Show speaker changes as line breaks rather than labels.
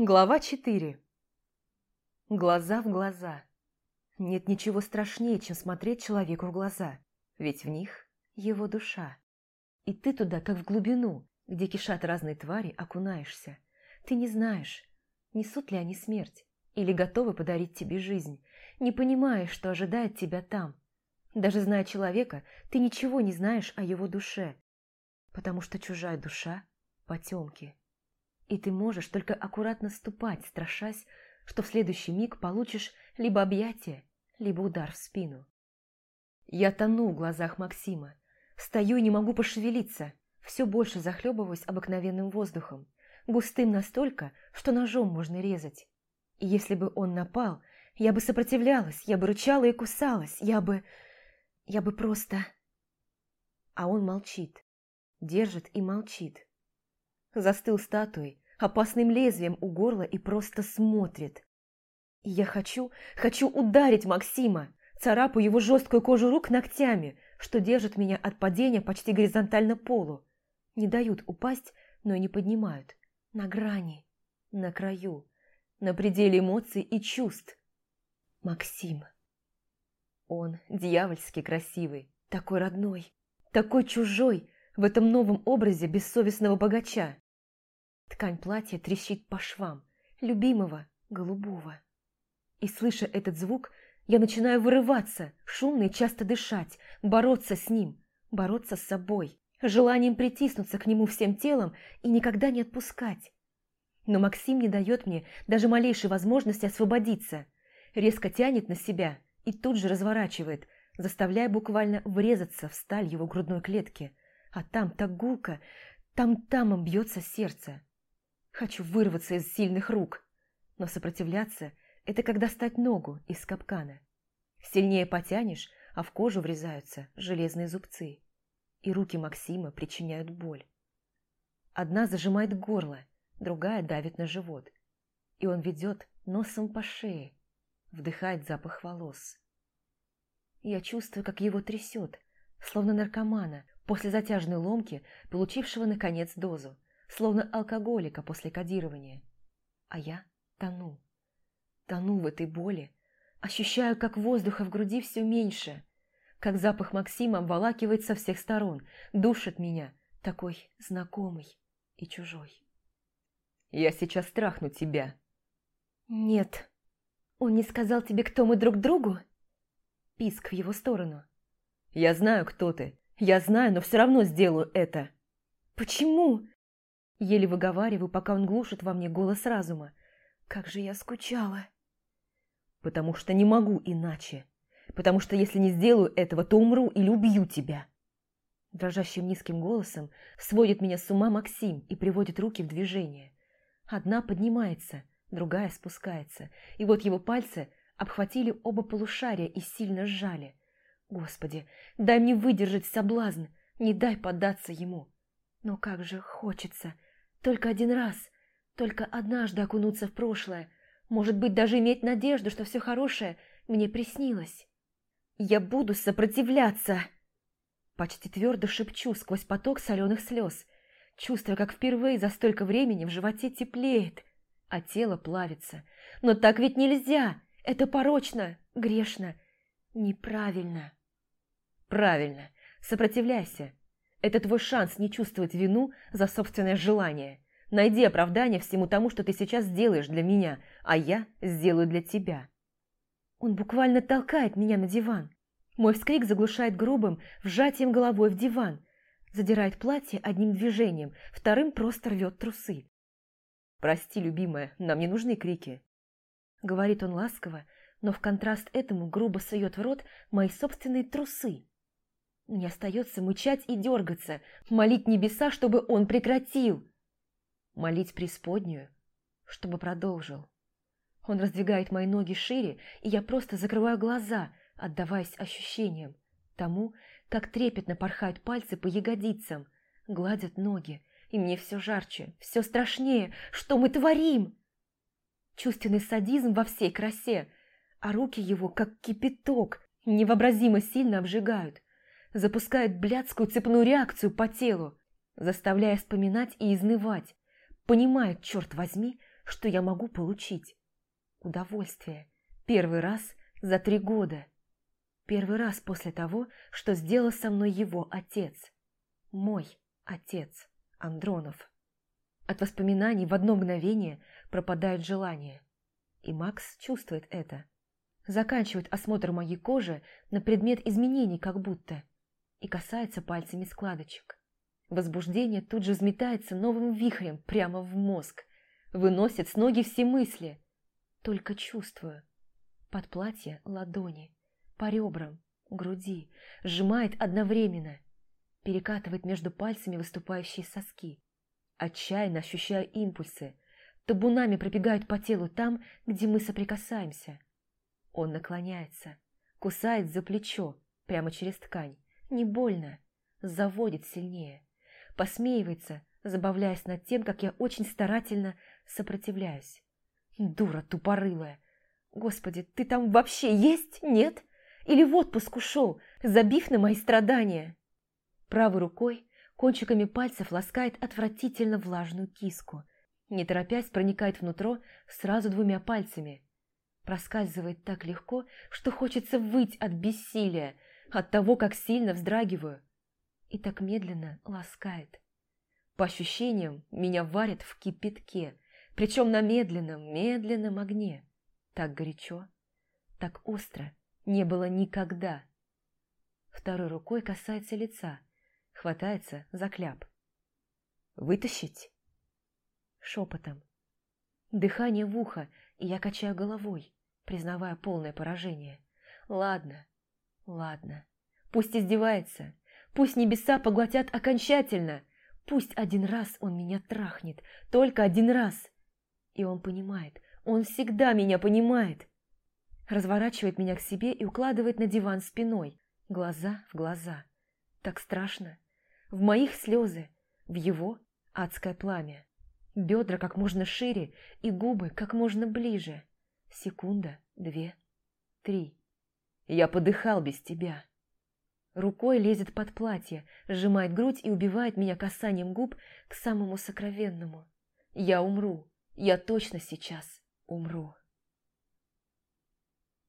Глава 4 Глаза в глаза. Нет ничего страшнее, чем смотреть человеку в глаза, ведь в них его душа. И ты туда, как в глубину, где кишат разные твари, окунаешься. Ты не знаешь, несут ли они смерть, или готовы подарить тебе жизнь, не понимая, что ожидает тебя там. Даже зная человека, ты ничего не знаешь о его душе, потому что чужая душа – потемки. И ты можешь только аккуратно ступать, страшась, что в следующий миг получишь либо объятие, либо удар в спину. Я тону в глазах Максима. Стою и не могу пошевелиться. Все больше захлебываюсь обыкновенным воздухом. Густым настолько, что ножом можно резать. И если бы он напал, я бы сопротивлялась, я бы рычала и кусалась, я бы... Я бы просто... А он молчит. Держит и молчит застыл статуей, опасным лезвием у горла и просто смотрит. И я хочу, хочу ударить Максима, царапаю его жесткую кожу рук ногтями, что держит меня от падения почти горизонтально полу. Не дают упасть, но и не поднимают. На грани, на краю, на пределе эмоций и чувств. Максим. Он дьявольски красивый, такой родной, такой чужой в этом новом образе бессовестного богача. Ткань платья трещит по швам, любимого, голубого. И, слыша этот звук, я начинаю вырываться, шумно и часто дышать, бороться с ним, бороться с собой, желанием притиснуться к нему всем телом и никогда не отпускать. Но Максим не дает мне даже малейшей возможности освободиться, резко тянет на себя и тут же разворачивает, заставляя буквально врезаться в сталь его грудной клетки. А там так гулко, там-тамом бьется сердце. Хочу вырваться из сильных рук, но сопротивляться – это как достать ногу из капкана. Сильнее потянешь, а в кожу врезаются железные зубцы, и руки Максима причиняют боль. Одна зажимает горло, другая давит на живот, и он ведет носом по шее, вдыхает запах волос. Я чувствую, как его трясет, словно наркомана после затяжной ломки, получившего, наконец, дозу словно алкоголика после кодирования. А я тону. Тону в этой боли. Ощущаю, как воздуха в груди все меньше, как запах Максима обволакивает со всех сторон, душит меня, такой знакомый и чужой. «Я сейчас страхну тебя». «Нет. Он не сказал тебе, кто мы друг другу?» Писк в его сторону. «Я знаю, кто ты. Я знаю, но все равно сделаю это». «Почему? Еле выговариваю, пока он глушит во мне голос разума. Как же я скучала. Потому что не могу иначе. Потому что если не сделаю этого, то умру или убью тебя. Дрожащим низким голосом сводит меня с ума Максим и приводит руки в движение. Одна поднимается, другая спускается, и вот его пальцы обхватили оба полушария и сильно сжали. Господи, дай мне выдержать соблазн, не дай поддаться ему. Но как же хочется, только один раз, только однажды окунуться в прошлое, может быть, даже иметь надежду, что все хорошее мне приснилось. Я буду сопротивляться. Почти твердо шепчу сквозь поток соленых слез, чувствуя, как впервые за столько времени в животе теплеет, а тело плавится. Но так ведь нельзя, это порочно, грешно, неправильно. Правильно, сопротивляйся, это твой шанс не чувствовать вину за собственное желание. Найди оправдание всему тому, что ты сейчас сделаешь для меня, а я сделаю для тебя. Он буквально толкает меня на диван. Мой вскрик заглушает грубым вжатием головой в диван. Задирает платье одним движением, вторым просто рвет трусы. «Прости, любимая, нам не нужны крики», — говорит он ласково, но в контраст этому грубо сует в рот мои собственные трусы. Мне остается мычать и дергаться, молить небеса, чтобы он прекратил. Молить преисподнюю, чтобы продолжил. Он раздвигает мои ноги шире, и я просто закрываю глаза, отдаваясь ощущениям. Тому, как трепетно порхают пальцы по ягодицам, гладят ноги, и мне все жарче, все страшнее. Что мы творим? Чувственный садизм во всей красе, а руки его, как кипяток, невообразимо сильно обжигают запускает блядскую цепную реакцию по телу, заставляя вспоминать и изнывать, понимает, черт возьми, что я могу получить. Удовольствие. Первый раз за три года. Первый раз после того, что сделал со мной его отец. Мой отец, Андронов. От воспоминаний в одно мгновение пропадает желание. И Макс чувствует это. Заканчивает осмотр моей кожи на предмет изменений как будто и касается пальцами складочек. Возбуждение тут же взметается новым вихрем прямо в мозг, выносит с ноги все мысли. Только чувствую. Под платье ладони, по ребрам, груди, сжимает одновременно, перекатывает между пальцами выступающие соски. Отчаянно ощущаю импульсы, табунами пробегают по телу там, где мы соприкасаемся. Он наклоняется, кусает за плечо, прямо через ткань. Не больно, заводит сильнее. Посмеивается, забавляясь над тем, как я очень старательно сопротивляюсь. Дура тупорылая. Господи, ты там вообще есть? Нет? Или в отпуск ушел, забив на мои страдания? Правой рукой кончиками пальцев ласкает отвратительно влажную киску. Не торопясь, проникает внутрь сразу двумя пальцами. Проскальзывает так легко, что хочется выть от бессилия, от того, как сильно вздрагиваю. И так медленно ласкает. По ощущениям, меня варят в кипятке, причем на медленном, медленном огне. Так горячо, так остро не было никогда. Второй рукой касается лица, хватается за кляп. «Вытащить?» Шепотом. Дыхание в ухо, и я качаю головой, признавая полное поражение. «Ладно, ладно. Пусть издевается. Пусть небеса поглотят окончательно. Пусть один раз он меня трахнет. Только один раз. И он понимает. Он всегда меня понимает. Разворачивает меня к себе и укладывает на диван спиной. Глаза в глаза. Так страшно. В моих слезы, в его адское пламя. Бедра как можно шире и губы как можно ближе. Секунда, две, три. Я подыхал без тебя. Рукой лезет под платье, сжимает грудь и убивает меня касанием губ к самому сокровенному. Я умру. Я точно сейчас умру.